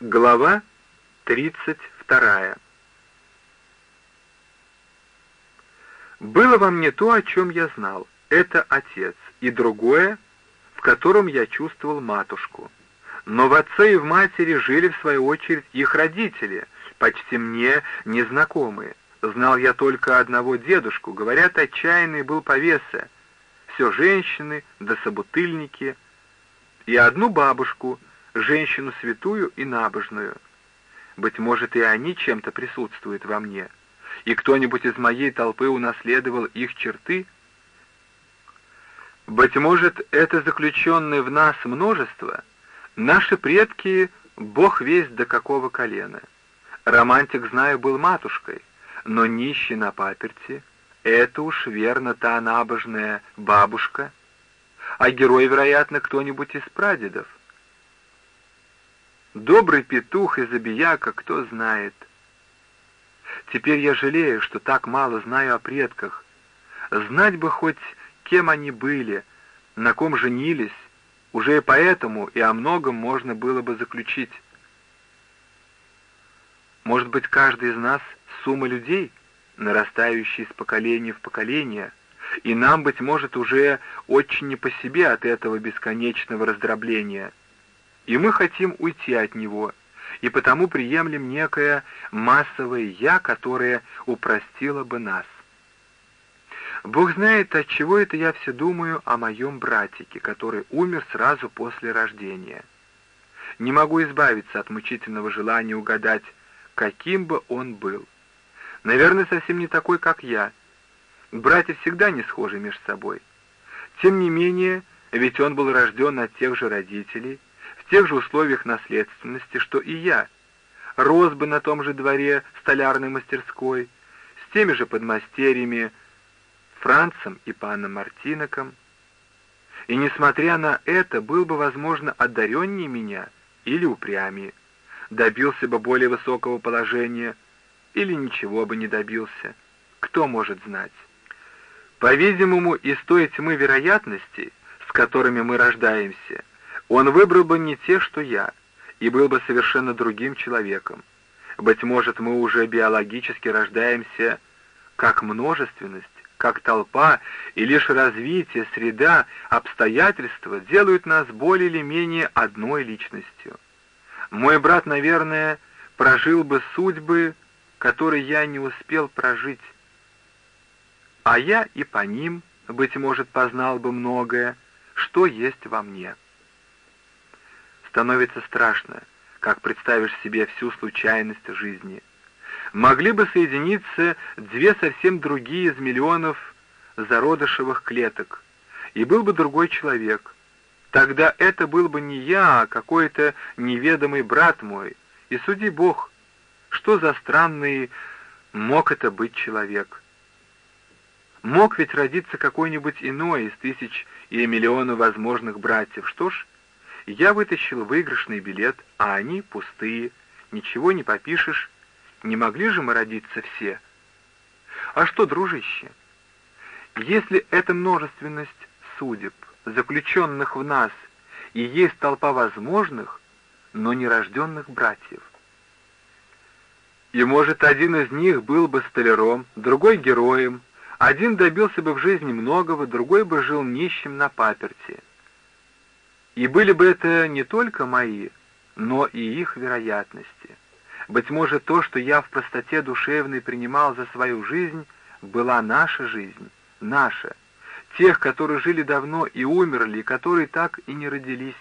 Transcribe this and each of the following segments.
Глава 32 Было во мне то, о чем я знал. Это отец, и другое, в котором я чувствовал матушку. Но в отце и в матери жили, в свою очередь, их родители, почти мне незнакомые. Знал я только одного дедушку, говорят, отчаянный был повеса. Все женщины да собутыльники. И одну бабушку — женщину святую и набожную. Быть может, и они чем-то присутствуют во мне, и кто-нибудь из моей толпы унаследовал их черты? Быть может, это заключенное в нас множество, наши предки, бог весть до какого колена. Романтик, знаю, был матушкой, но нищий на паперти — это уж верно та набожная бабушка, а герой, вероятно, кто-нибудь из прадедов. Добрый петух и забияка, кто знает. Теперь я жалею, что так мало знаю о предках. Знать бы хоть, кем они были, на ком женились, уже и поэтому и о многом можно было бы заключить. Может быть, каждый из нас — сумма людей, нарастающая из поколения в поколение, и нам, быть может, уже очень не по себе от этого бесконечного раздробления — и мы хотим уйти от него, и потому приемлем некое массовое «я», которое упростило бы нас. Бог знает, от чего это я все думаю о моем братике, который умер сразу после рождения. Не могу избавиться от мучительного желания угадать, каким бы он был. Наверное, совсем не такой, как я. Братья всегда не схожи между собой. Тем не менее, ведь он был рожден от тех же родителей, тех же условиях наследственности, что и я. Рос бы на том же дворе столярной мастерской, с теми же подмастерьями Францем и паном Мартиноком. И, несмотря на это, был бы, возможно, одареннее меня или упрямее, добился бы более высокого положения или ничего бы не добился. Кто может знать? По-видимому, из той тьмы вероятностей, с которыми мы рождаемся, он выбрал бы не те, что я, и был бы совершенно другим человеком. Быть может, мы уже биологически рождаемся как множественность, как толпа, и лишь развитие, среда, обстоятельства делают нас более или менее одной личностью. Мой брат, наверное, прожил бы судьбы, которые я не успел прожить. А я и по ним, быть может, познал бы многое, что есть во мне становится страшно, как представишь себе всю случайность жизни. Могли бы соединиться две совсем другие из миллионов зародышевых клеток, и был бы другой человек. Тогда это был бы не я, а какой-то неведомый брат мой. И суди Бог, что за странный мог это быть человек. Мог ведь родиться какой-нибудь иной из тысяч и миллионов возможных братьев. Что ж, я вытащил выигрышный билет, а они пустые. Ничего не попишешь. Не могли же мы родиться все? А что, дружище, если эта множественность судеб, заключенных в нас, и есть толпа возможных, но нерожденных братьев? И, может, один из них был бы столяром, другой — героем, один добился бы в жизни многого, другой бы жил нищим на паперти — и были бы это не только мои, но и их вероятности. Быть может, то, что я в простоте душевной принимал за свою жизнь, была наша жизнь, наша, тех, которые жили давно и умерли, которые так и не родились,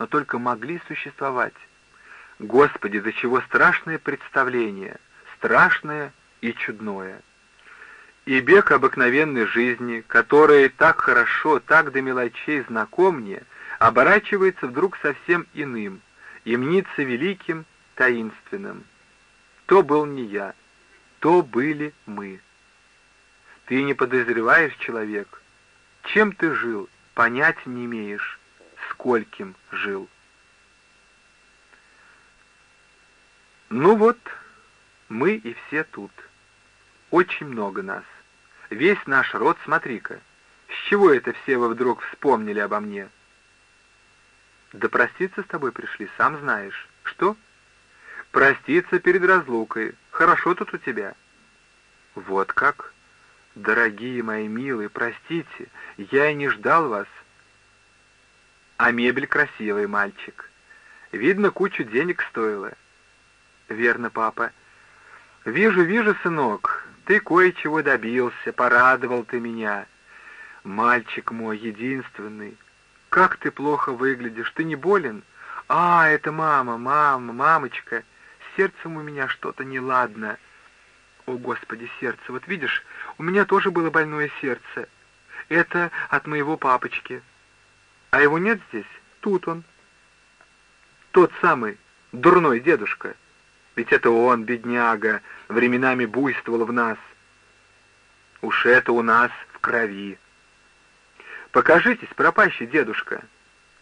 но только могли существовать. Господи, до чего страшное представление, страшное и чудное. И бег обыкновенной жизни, которая так хорошо, так до мелочей знаком мне — оборачивается вдруг совсем иным и мнится великим, таинственным. То был не я, то были мы. Ты не подозреваешь, человек, чем ты жил, понять не имеешь, скольким жил. Ну вот, мы и все тут. Очень много нас. Весь наш род, смотри-ка. С чего это все вы вдруг вспомнили обо мне?» Да проститься с тобой пришли, сам знаешь. Что? Проститься перед разлукой. Хорошо тут у тебя. Вот как? Дорогие мои милые, простите, я и не ждал вас. А мебель красивый, мальчик. Видно, кучу денег стоила. Верно, папа. Вижу, вижу, сынок, ты кое-чего добился, порадовал ты меня. Мальчик мой, единственный. Как ты плохо выглядишь, ты не болен? А, это мама, мама, мамочка. Сердцем у меня что-то неладно. О, Господи, сердце, вот видишь, у меня тоже было больное сердце. Это от моего папочки. А его нет здесь? Тут он. Тот самый дурной дедушка. Ведь это он, бедняга, временами буйствовал в нас. Уж это у нас в крови. Покажитесь, пропащий дедушка.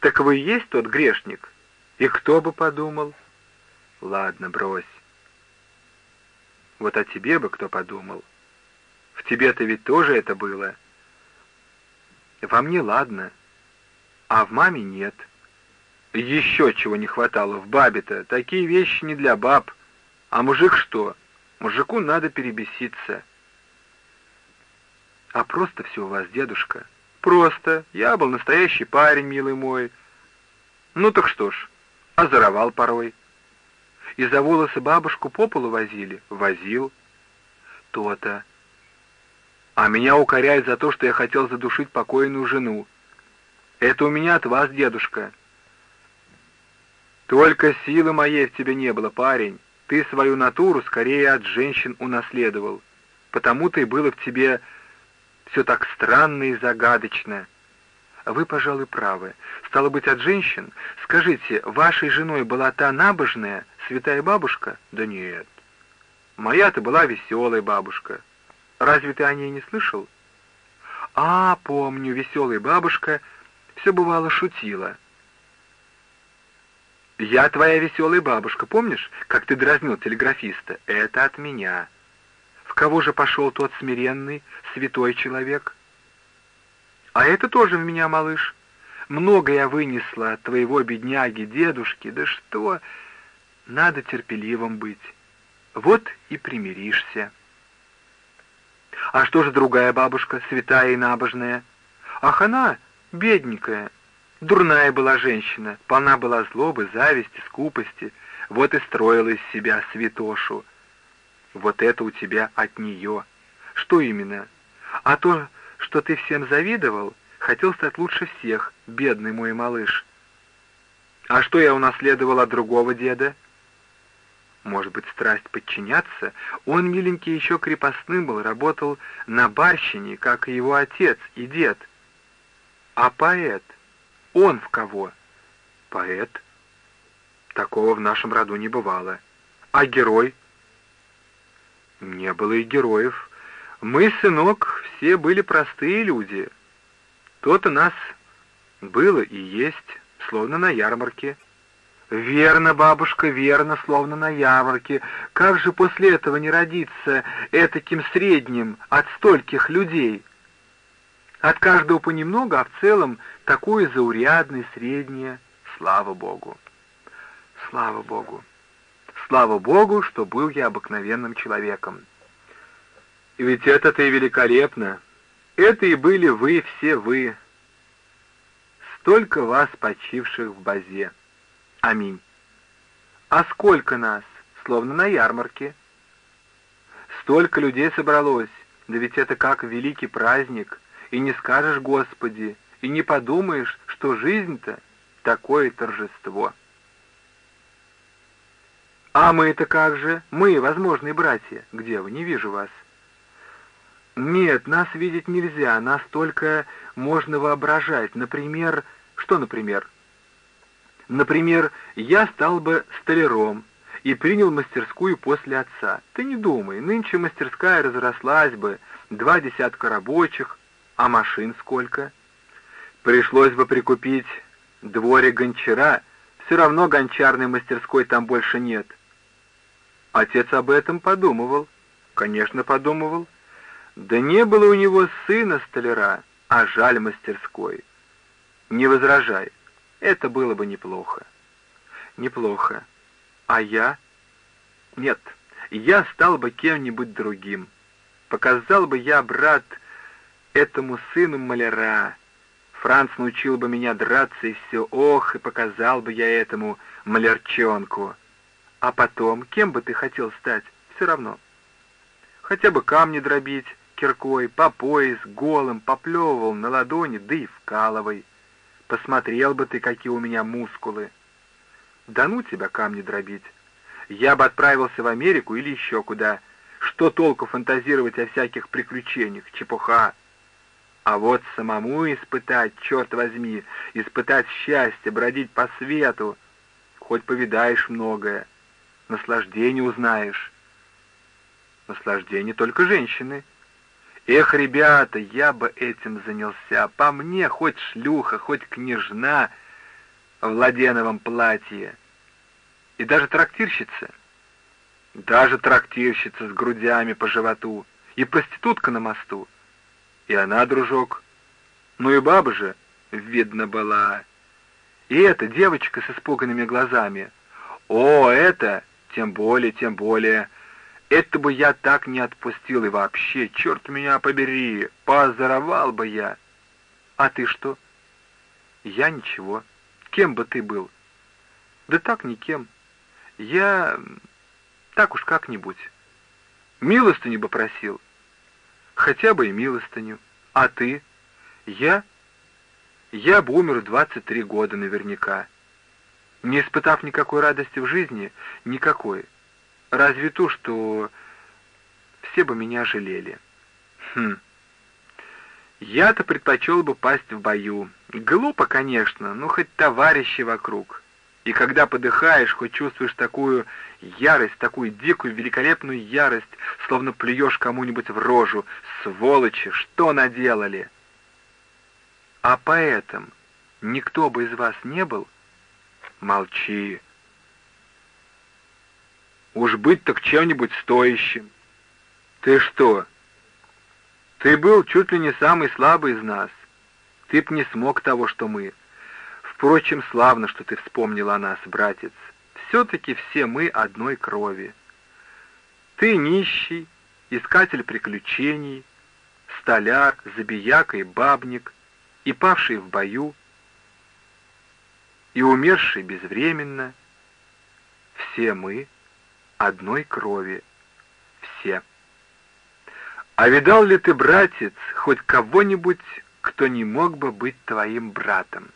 Так вы и есть тот грешник? И кто бы подумал? Ладно, брось. Вот о тебе бы кто подумал. В тебе-то ведь тоже это было. Во мне ладно, а в маме нет. Еще чего не хватало в бабе-то. Такие вещи не для баб. А мужик что? Мужику надо перебеситься. А просто все у вас, дедушка. Просто. Я был настоящий парень, милый мой. Ну так что ж, озоровал порой. И за волосы бабушку по полу возили? Возил. То-то. А меня укоряют за то, что я хотел задушить покойную жену. Это у меня от вас, дедушка. Только силы моей в тебе не было, парень. Ты свою натуру скорее от женщин унаследовал. Потому-то и было в тебе все так странно и загадочно. Вы, пожалуй, правы. Стало быть, от женщин? Скажите, вашей женой была та набожная, святая бабушка? Да нет. Моя-то была веселая бабушка. Разве ты о ней не слышал? А, помню, веселая бабушка все бывало шутила. «Я твоя веселая бабушка, помнишь, как ты дразнил телеграфиста? Это от меня. Кого же пошел тот смиренный, святой человек?» «А это тоже в меня, малыш. Много я вынесла от твоего бедняги, дедушки. Да что, надо терпеливым быть. Вот и примиришься». А что же другая бабушка, святая и набожная? Ах, она бедненькая, дурная была женщина, полна была злобы, зависти, скупости, вот и строила из себя святошу. Вот это у тебя от нее. Что именно? А то, что ты всем завидовал, хотел стать лучше всех, бедный мой малыш. А что я унаследовал от другого деда? может быть, страсть подчиняться, он, миленький, еще крепостным был, работал на барщине, как и его отец и дед. А поэт? Он в кого? Поэт? Такого в нашем роду не бывало. А герой? Не было и героев. Мы, сынок, все были простые люди. То-то нас было и есть, словно на ярмарке. «Верно, бабушка, верно, словно на ярмарке. Как же после этого не родиться этаким средним от стольких людей?» От каждого понемногу, а в целом такое заурядное, среднее. Слава Богу! Слава Богу! Слава Богу, что был я обыкновенным человеком. И ведь это-то и великолепно. Это и были вы, все вы. Столько вас, почивших в базе. Аминь. А сколько нас? Словно на ярмарке. Столько людей собралось, да ведь это как великий праздник, и не скажешь Господи, и не подумаешь, что жизнь-то такое торжество. А мы-то как же? Мы, возможные братья. Где вы? Не вижу вас. Нет, нас видеть нельзя, нас только можно воображать. Например, что, например? Например, я стал бы столяром и принял мастерскую после отца. Ты не думай, нынче мастерская разрослась бы, два десятка рабочих, а машин сколько? Пришлось бы прикупить дворе гончара, все равно гончарной мастерской там больше нет. Отец об этом подумывал. Конечно, подумывал. Да не было у него сына столяра, а жаль мастерской. Не возражай. Это было бы неплохо. Неплохо. А я? Нет, я стал бы кем-нибудь другим. Показал бы я, брат, этому сыну маляра. Франц научил бы меня драться, и все, ох, и показал бы я этому малярчонку. А потом, кем бы ты хотел стать? Все равно. Хотя бы камни дробить киркой, по пояс, голым, поплевывал на ладони, да и вкалывай. Посмотрел бы ты, какие у меня мускулы. Да ну тебя камни дробить. Я бы отправился в Америку или еще куда. Что толку фантазировать о всяких приключениях? Чепуха. А вот самому испытать, черт возьми, испытать счастье, бродить по свету. Хоть повидаешь многое, наслаждение узнаешь. Наслаждение только женщины. Эх, ребята, я бы этим занялся. По мне хоть шлюха, хоть княжна в ладеновом платье. И даже трактирщица. Даже трактирщица с грудями по животу. И проститутка на мосту. И она, дружок. Ну и баба же, видно, была. И эта девочка с испуганными глазами. О, это, тем более, тем более. Это бы я так не отпустил и вообще, черт меня побери, позоровал бы я. А ты что? Я ничего. Кем бы ты был? Да так никем. Я... так уж как-нибудь. Милостыню бы просил. Хотя бы и милостыню. А ты? Я? Я бы умер в 23 года наверняка. Не испытав никакой радости в жизни, никакой. Разве то, что все бы меня жалели. Хм. Я-то предпочел бы пасть в бою. Глупо, конечно, но хоть товарищи вокруг. И когда подыхаешь, хоть чувствуешь такую ярость, такую дикую, великолепную ярость, словно плюешь кому-нибудь в рожу. Сволочи, что наделали? А поэтом никто бы из вас не был? Молчи. Уж быть так чем-нибудь стоящим. Ты что? Ты был чуть ли не самый слабый из нас. Ты б не смог того, что мы. Впрочем, славно, что ты вспомнил о нас, братец. Все-таки все мы одной крови. Ты нищий, искатель приключений, столяр, забияка и бабник, и павший в бою, и умерший безвременно. Все мы — одной крови, все. А видал ли ты, братец, хоть кого-нибудь, кто не мог бы быть твоим братом?